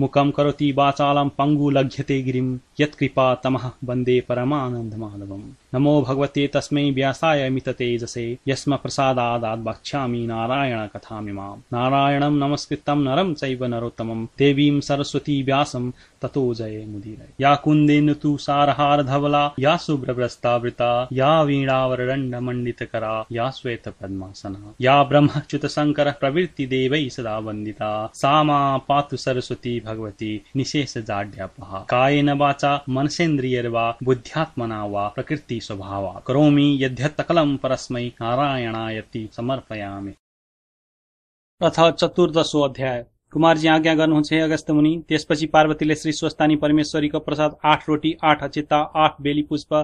मुखं करोति वाचालं पङ्गुलघ्यते गिरिं यत्कृपा तमः वन्दे परमानन्दमाधवम्। नमो भगवते तस्मै व्यासाय मिततेजसे यस्म प्रसादादात् वक्ष्यामि नारायणकथामिमाम् नारायणं नमस्कृतं नरं चैव नरोत्तमं देवीं सरस्वती व्यासं ततो जय मुदीरय। या कुन्देन तु सारहारधवला या शुभ्रभ्रस्तावृता या वीणावरदण्डमण्डितकरा या श्वेतपद्मासना। या ब्रह्मच्युतशङ्करः प्रवृत्तिदेवैः सदा वन्दिता। सा मा पातु सरस्वती भगवती निशेषजाड्यापः कायेन वाचा मनसेन्द्रियर्वा बुद्ध्यात्मना वा प्रकृति स्वभावा। करोमि परस्मै नारायणायति समर्पयामि। अथ चतुर्दशो अध्याय। कुमारजी आज्ञा गर्नुहुन्छ हे अगस्त मुनि त्यसपछि पार्वतीले श्री स्वस्तानी परमेश्वरीको प्रसाद आठ रोटी आठ अचिता आठ बेली पुष्प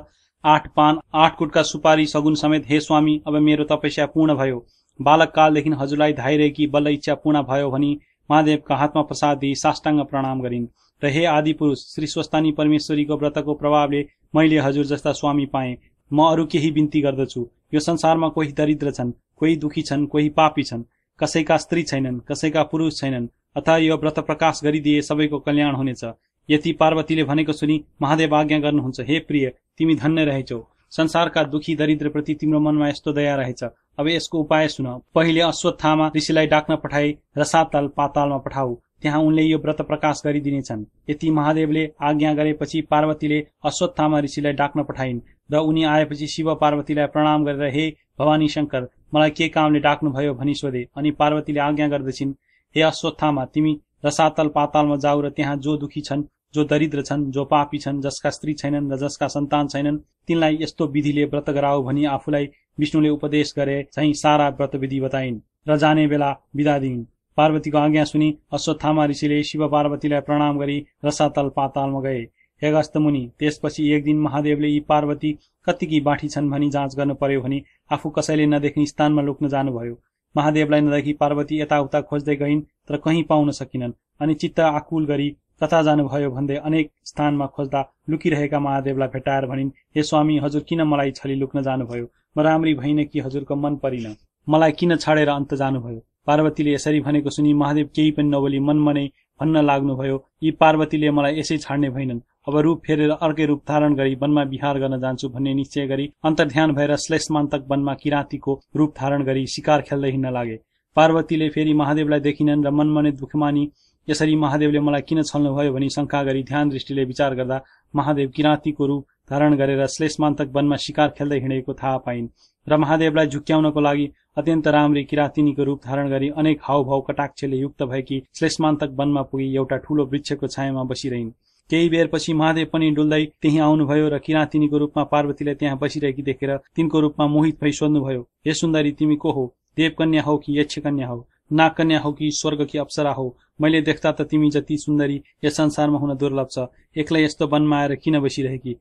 आठ पान आठ कुटका सुपारी सगुन समेत हे स्वामी अब मेरो तपस्या पूर्ण भयो। बालक कालदेखि हजुरलाई धाइरहेकी बल्ल इच्छा पूर्ण भयो भनी महादेवका हातमा प्रसाद दिई साष्टाङ्ग प्रणाम गरिन्। र हे आदि पुरुष श्री स्वस्तानी परमेश्वरीको व्रतको प्रभावले मैले हजुर जस्ता स्वामी पाएँ। म अरू केही बिन्ती गर्दछु। यो संसारमा कोही दरिद्र छन् कोही दुखी छन् कोही पापी छन्। कसैका स्त्री छैनन् कसैका पुरुष छैनन्। अथवा यो व्रत प्रकाश गरिदिए सबैको कल्याण हुनेछ। यति पार्वतीले भनेको सुनि महादेव आज्ञा गर्नुहुन्छ हे प्रिय तिमी धन्य रहेछौ। संसारका दुखी दरिद्रप्रति तिम्रो मनमा यस्तो दया रहेछ। अब यसको उपाय सुन। पहिले अश्वत्थामा ऋषिलाई डाक्न पठाई रसातल पातालमा पठाऊ। त्यहाँ उनले यो व्रत प्रकाश गरिदिनेछन्। यति महादेवले आज्ञा गरेपछि पार्वतीले अश्वत्थामा ऋषिलाई डाक्न पठाइन् र उनी आएपछि शिव पार्वतीलाई प्रणाम गरेर हे भवानी शङ्कर मलाई के कामले डाक्नुभयो भनी सोधे। अनि पार्वतीले आज्ञा गर्दछिन् हे अश्वत्थामा तिमी रसातल पातालमा जाऊ र त्यहाँ जो दुखी छन् जो दरिद्र छन् जो पापी छन् जसका स्त्री छैनन् र जसका सन्तान छैनन् तिनलाई यस्तो विधिले व्रत गराऊ भनी आफूलाई विष्णुले उपदेश गरे चाहिँ सारा व्रत विधि बताइन् र जाने बेला विदा दिइन्। पार्वतीको आज्ञा सुनि अश्वत्थामा ऋषिले शिव पार्वतीलाई प्रणाम गरी रसातल पातालमा गए। हेगस्त मुनि त्यसपछि एक दिन महादेवले यी पार्वती कतिकी बाठी छन् भनी जाँच गर्नु पर्यो भने आफू कसैले नदेख्ने स्थानमा लुक्न जानुभयो। महादेवलाई नदेखि पार्वती यताउता खोज्दै गइन् तर कहीँ पाउन सकिनन् अनि चित्त आकुल गरी कता जानुभयो भन्दै अनेक स्थानमा खोज्दा लुकिरहेका महादेवलाई भेटाएर भनिन् हे स्वामी हजुर किन मलाई छली लुक्न जानुभयो? म राम्री भइन कि हजुरको मन परिन? मलाई किन छाडेर अन्त जानुभयो? पार्वतीले यसरी भनेको सुनि महादेव केही पनि नबोली मनमा नै भन्न लाग्नुभयो यी पार्वतीले मलाई यसै छाड्ने भइनन् अब रूप फेरेर अर्कै रूप धारण गरी वनमा विहार गर्न जान्छु भन्ने निश्चय गरी अन्तर्ध्यान भएर श्लेषमान्तक वनमा किराँतीको रूप धारण गरी शिकार खेल्दै हिँड्न लागे। पार्वतीले फेरि महादेवलाई देखिनन् र मनमा नै दुःखमानी यसरी महादेवले मलाई किन छल्नुभयो भनी शङ्का गरी ध्यान दृष्टिले विचार गर्दा महादेव किराँतीको रूप धारण गरेर श्लेषमान्तक वनमा शिकार खेल्दै हिँडेको थाहा पाइन् र महादेवलाई झुक्क्याउनको लागि अत्यन्त राम्री किरातिनीको रूप धारण गरी अनेक हावभाव कटाक्षले युक्त भएकी श्लेषमान्तक वनमा पुगी एउटा ठूलो वृक्षको छायामा बसिरहन्। केही बेरपछि महादेव पनि डुल्दै त्यही आउनुभयो र किरातिनीको रूपमा पार्वतीलाई त्यहाँ बसिरहेकी देखेर तिनको रूपमा मोहित भई सोध्नुभयो हे सुन्दरी तिमी को हो? देवकन्या हौ कि यक्षकन्या हौ? नागकन्या हौ कि स्वर्ग कि अप्सरा हौ। मैले देख्दा त तिमी जति सुन्दरी यस संसारमा हुन दुर्लभ छ। एक्लै यस्तो वनमा आएर किन बसिरहेकी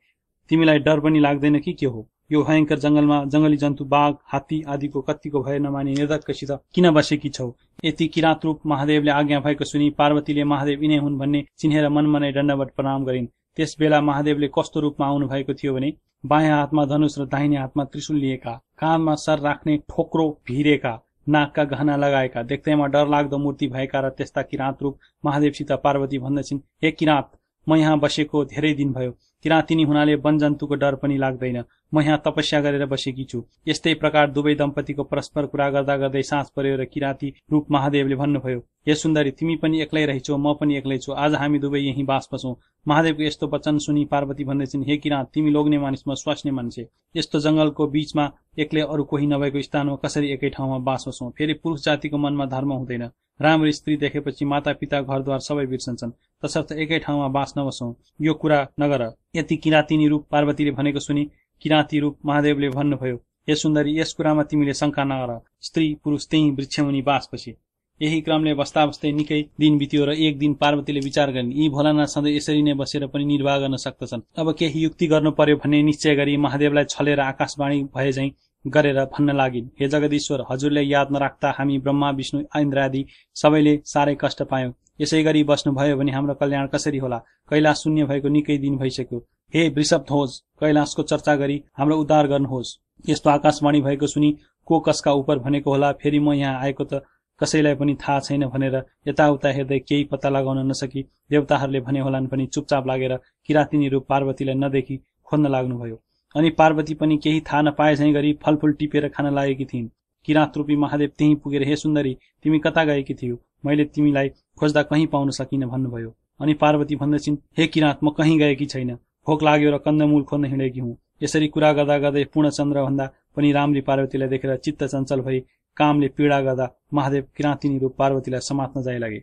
तिमीलाई डर पनि लाग्दैन कि के हो? यो भयङ्कर जङ्गलमा जङ्गली जन्तु बाघ हात्ती आदिको कतिको भय नमाने निर्धक्कसित किन बसेकी छौ? यति किराँत रूप महादेवले आज्ञा भएको सुनि पार्वतीले महादेव यिनै हुन् भन्ने चिनेर मनमनै दण्डवट प्रणाम गरिन्। त्यस बेला महादेवले कस्तो रूपमा आउनु भएको थियो भने बायाँ हातमा धनुष र दाहिने हातमा त्रिशुल लिएका कानमा सर राख्ने ठोक्रो भिरेका नाकका गहना लगाएका। देख्दैमा डर लाग्दो मूर्ति भएका र त्यस्ता किराँत रूप महादेवसित पार्वती भन्दछिन् हे किराँत म यहाँ बसेको धेरै दिन भयो। किराँतिनी हुनाले वनजन्तुको डर पनि लाग्दैन। म यहाँ तपस्या गरेर बसेकी छु। यस्तै प्रकार दुवै दम्पतिको परस्पर कुरा गर्दा गर्दै साँझ पर्यो र किराँती रूप महादेवले भन्नुभयो हे सुन्दरी तिमी पनि एक्लै रहेछौ म पनि एक्लै छु। आज हामी दुवै यही बास बसौँ महादेवको यस्तो वचन सुनि पार्वती भन्दैछन् हे किराँत तिमी लोग्ने मानिस म स्वास्ने मान्छे। यस्तो जङ्गलको बीचमा एक्लै अरू कोही नभएको स्थानमा कसरी एकै ठाउँमा बास बसौँ फेरि पुरुष जातिको मनमा धर्म हुँदैन। राम्रो स्त्री देखेपछि माता पिता घरद्वार सबै बिर्सन्छन्। तसर्थ एकै ठाउँमा बास नबसौँ। यो कुरा नगर। यति किराँतिनी रूप पार्वतीले भनेको सुनि किराँती रूप महादेवले भन्नुभयो हे सुन्दरी यस कुरामा तिमीले शङ्का नगर। स्त्री पुरुष त्यही वृक्षमुनि बास बसे यही क्रमले बस्दा बस्दै निकै दिन बित्यो र एक दिन पार्वतीले विचार गरिन् यी भोलानाथ सधैँ यसरी नै बसेर पनि निर्वाह गर्न सक्दछन्। अब केही युक्ति गर्नु पर्यो भन्ने निश्चय गरी महादेवलाई छलेर आकाशवाणी भए झै गरेर भन्न लागिन्। हे जगदीश्वर हजुरले याद नराख्दा हामी ब्रह्मा विष्णु इन्द्रादि सबैले साह्रै कष्ट पायौं। यसै गरी बस्नुभयो भने हाम्रो कल्याण कसरी होला? कैलाश शून्य भएको निकै दिन भइसक्यो। हे वृषभ ध्वज कैलाशको चर्चा गरी हाम्रो उद्धार गर्नुहोस्। यस्तो आकाशवाणी भएको सुनि को कसका उपर भनेको होला फेरि म यहाँ आएको त कसैलाई पनि थाहा छैन भनेर यताउता हेर्दै केही पत्ता लगाउन नसकी देवताहरूले भने होलान् पनि चुपचाप लागेर किरातिनी रूप पार्वतीलाई नदेखि खोज्न लाग्नुभयो। अनि पार्वती पनि केही थाहा नपाए झैँ गरी फलफुल टिपेर खान लागेकी थिइन्। किरात रूपी महादेव त्यहीँ पुगेर हे सुन्दरी तिमी कता गएकी थियौ? मैले तिमीलाई खोज्दा कहीँ पाउन सकिनँ भन्नुभयो। अनि पार्वती भन्दछिन् हे किराँत म कहीँ गएकी छैन। भोक लाग्यो र कन्दमूल खोज्न हिँडेकी हुँ। यसरी कुरा गर्दा गर्दै पूर्णचन्द्रभन्दा पनि रामले पार्वतीलाई देखेर चित्त चञ्चल भई कामले पीडा गर्दा महादेव किराँतिनी रूप पार्वतीलाई समात्न जाइ लागे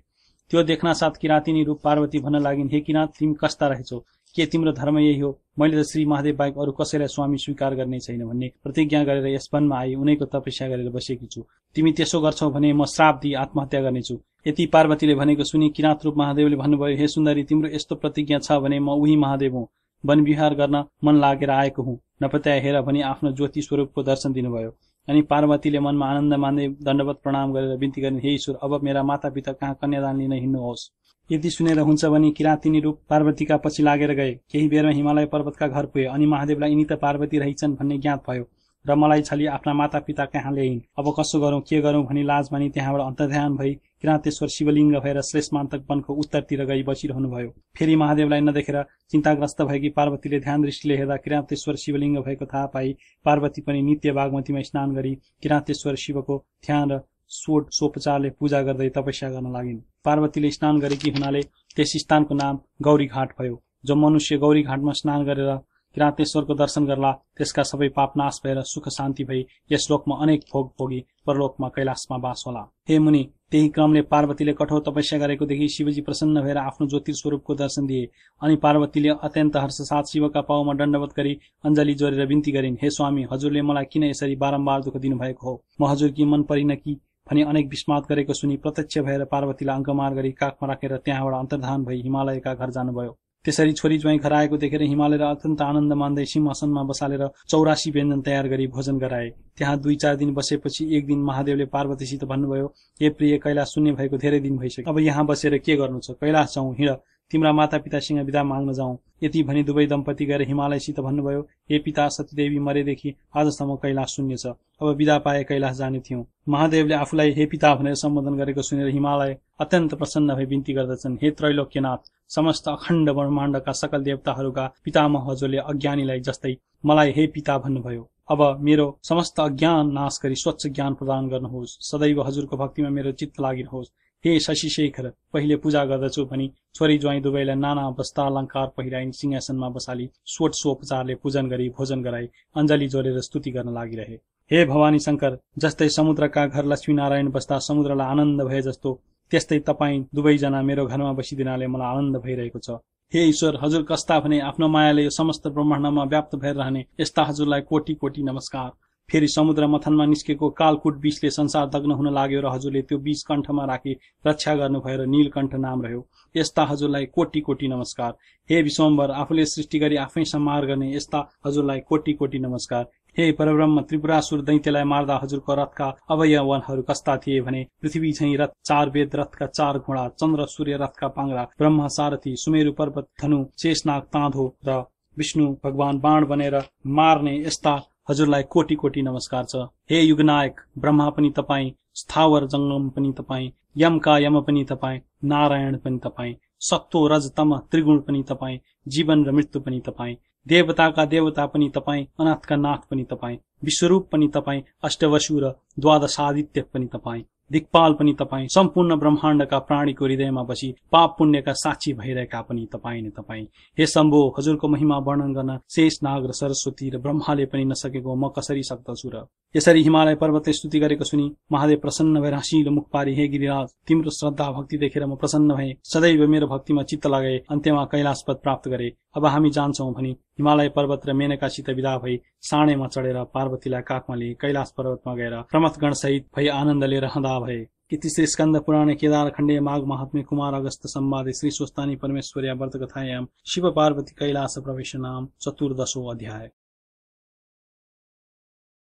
त्यो देख्न साथ किराँतिनी रूप पार्वती भन्न लागिन् हे किराँत तिमी कस्ता रहेछौ? के तिम्रो धर्म यही हो? मैले त श्री महादेव बाहेक अरू कसैलाई स्वामी स्वीकार गर्ने छैन भन्ने प्रतिज्ञा गरेर यस वनमा आई उनैको तपस्या गरेर बसेकी छु। तिमी त्यसो गर्छौ भने म श्राप दिई आत्महत्या गर्नेछु। यति पार्वतीले भनेको सुनि किराँत रूप महादेवले भन्नुभयो हे सुन्दरी तिम्रो यस्तो प्रतिज्ञा छ भने म उही महादेव हुँ। वन विहार गर्न मन लागेर आएको हुँ। नपत्याए हेर भनी आफ्नो ज्योति स्वरूपको दर्शन दिनुभयो। अनि पार्वतीले मनमा आनन्द मान्दै दण्डवत प्रणाम गरेर बिन्ती गर्ने हे ईश्वर अब मेरा माता पिता कहाँ कन्यादान लिन हिँड्नुहोस्? यदि सुनेर हुन्छ भने किराँतिनी रूप पार्वतीका पछि लागेर गए। केही बेरमा हिमालय पर्वतका घर पुगे अनि महादेवलाई यिनी त पार्वती रहेछन् भन्ने ज्ञात भयो र मलाई छली आफ्ना माता पिता कहाँ ल्याइन्? अब कसो गरौँ के गरौँ भनी लाज मानि त्यहाँबाट अन्तर्ध्यान भई किराँतेश्वर शिवलिङ्ग भएर श्लेषमान्तक वनको उत्तरतिर गई बसिरहनुभयो। फेरि महादेवलाई नदेखेर चिन्ताग्रस्त भएकी पार्वतीले ध्यान दृष्टिले हेर्दा किराँतेश्वर शिवलिङ्ग भएको थाहा पाई पार्वती पनि नित्य बागमतीमा स्नान गरी किराँतेश्वर शिवको ध्यान र सोट सोपचारले पूजा गर्दै तपस्या गर्न लागिन्। पार्वतीले स्नान गरेकी हुनाले त्यस स्थानको नाम गौरी घाट भयो। जो मनुष्य गौरी घाटमा स्नान गरेर किराँतेश्वरको दर्शन गर्ला त्यसका सबै पाप नाश भएर सुख शान्ति भई यस लोकमा अनेक भोग भोगी परलोकमा कैलाशमा बास होला। हे मुनि त्यही क्रमले पार्वतीले कठोर तपस्या गरेको देखि शिवजी प्रसन्न भएर आफ्नो ज्योति स्वरूपको दर्शन दिए अनि पार्वतीले अत्यन्त हर्षसाथ शिवका पाउमा दण्डवत गरी अञ्जली जोडेर बिन्ती गरिन्। हे स्वामी हजुरले मलाई किन यसरी बारम्बार दुःख दिनुभएको हो? म हजुरकी मन परिन कि भनी अनेक विस्मात गरेको सुनि प्रत्यक्ष भएर पार्वतीलाई अङ्कमार गरी काखमा राखेर त्यहाँबाट अन्तर्धान भई हिमालयका घर जानुभयो। त्यसरी छोरी ज्वाइँ घर आएको देखेर हिमालय अत्यन्त आनन्द मान्दै सिंहासनमा बसालेर चौरासी व्यञ्जन तयार गरी भोजन गराए। त्यहाँ दुई चार दिन बसेपछि एक दिन महादेवले पार्वतीसित भन्नुभयो हे प्रिय कैलाश शून्य भएको धेरै दिन भइसक्यो। अब यहाँ बसेर के गर्नु छ? कैलाश जाउँ हिँड। तिम्रा माता पितासँग विदा माग्न जाउँ। यति भनी दुवै दम्पति गएर हिमालयसित भन्नुभयो हे पिता सतीदेवी मरेदेखि आजसम्म कैलाश शून्य छ। अब विदा पाए कैलाश जाने थियौं। महादेवले आफूलाई हे पिता भनेर सम्बोधन गरेको सुनेर हिमालय अत्यन्त प्रसन्न भई बिन्ती गर्दछन्। हे त्रैलोक्यनाथ समस्त अखण्ड ब्रह्माण्डका सकल देवताहरूका पितामह हजुरले अज्ञानीलाई जस्तै मलाई हे पिता भन्नुभयो। अब मेरो समस्त अज्ञान नाश गरी स्वच्छ ज्ञान प्रदान गर्नुहोस्। सदैव हजुरको भक्तिमा मेरो चित्त लागिरहोस्। हे शशि शेखर पहिले पूजा गर्दछु भनी छोरी ज्वाइँ दुवैलाई नाना वस्त्र अलङ्कार पहिराई सिंहासनमा बसाली स्वोपचारले पूजन गरी भोजन गराई अञ्जली जोडेर स्तुति गर्न लागिरहे। हे भवानी शङ्कर जस्तै समुद्रका घर लक्ष्मीनारायण बस्दा समुद्रलाई आनन्द भए जस्तो त्यस्तै तपाईँ दुवैजना मेरो घरमा बसिदिनाले मलाई आनन्द भइरहेको छ। हे ईश्वर हजुर कस्ता भने आफ्नो मायाले यो समस्त ब्रह्माण्डमा व्याप्त भएर रहने यस्ता हजुरलाई कोटी कोटी नमस्कार। फेरि समुद्र मथनमा निस्केको कालकुट विषले संसार दग्न हुन लाग्यो र हजुरले त्यो विष कण्ठमा राखी रक्षा गर्नु भएर नीलकण्ठ नाम रह्यो। यस्ता हजुरलाई कोटी कोटी नमस्कार। हे विश्वम्बर आफूले सृष्टि गरी आफै सम्हार गर्ने यस्ता हजुरलाई कोटी कोटी नमस्कार। हे परब्रह्म त्रिपुरासुर दैत्यलाई मार्दा हजुरको रथका अवयवनहरू कस्ता थिए भने पृथ्वी झैँ रथ चार वेद रथका चार घोडा चन्द्र सूर्य रथका पाङ्रा ब्रह्म सारथी सुमेरु पर्वत धनु शेषनाग ताँधो र विष्णु भगवान बाण बनेर मार्ने यस्ता हजुरलाई कोटी कोटी नमस्कार छ। हे युगनायक ब्रह्मा पनि तपाईँ स्थावर जङ्गम पनि तपाईँ यमका यम पनि तपाईँ नारायण पनि तपाईँ सत्तो रज तम त्रिगुण पनि तपाईँ जीवन र मृत्यु पनि तपाईँ देवताका देवता पनि तपाईँ अनाथका नाथ पनि तपाईँ। विश्वरूप पनि तपाईँ अष्टवसु र द्वादशादित्य पनि तपाईँ दिक्पाल पनि तपाईँ सम्पूर्ण ब्रह्माण्डका प्राणीको हृदयमा बसी पाप पुण्यका साक्षी भइरहेका पनि तपाईँ नै तपाईँ। हे शम्भो हजुरको महिमा वर्णन गर्न शेष नाग र सरस्वती र ब्रह्माले पनि नसकेको म कसरी सक्दछु र? यसरी हिमालय पर्वतले स्तुति गरेको सुनि महादेव प्रसन्न भएर हाँसिलो मुख पारी हे गिरिराज तिम्रो श्रद्धा भक्ति देखेर म प्रसन्न भए। सदैव मेरो भक्तिमा चित्त लगाए अन्त्यमा कैलाश पद प्राप्त गरे। अब हामी जान्छौँ भनी हिमालय पर्वत र मेनकासित विदा भई साँडेमा चढेर पार्वतीलाई काखमा लिए कैलाश पर्वतमा गएर प्रमथ सहित भई आनन्दले रहँदा भए। इति श्री स्कंद पुराणे केदार खंडे माघ महात्म्य कुमार अगस्त संवादे श्री स्वस्तानी परमेश्वर्या व्रत कथायाम शिव पार्वती कैलास प्रवेश नाम चतुर्दशो अध्याय।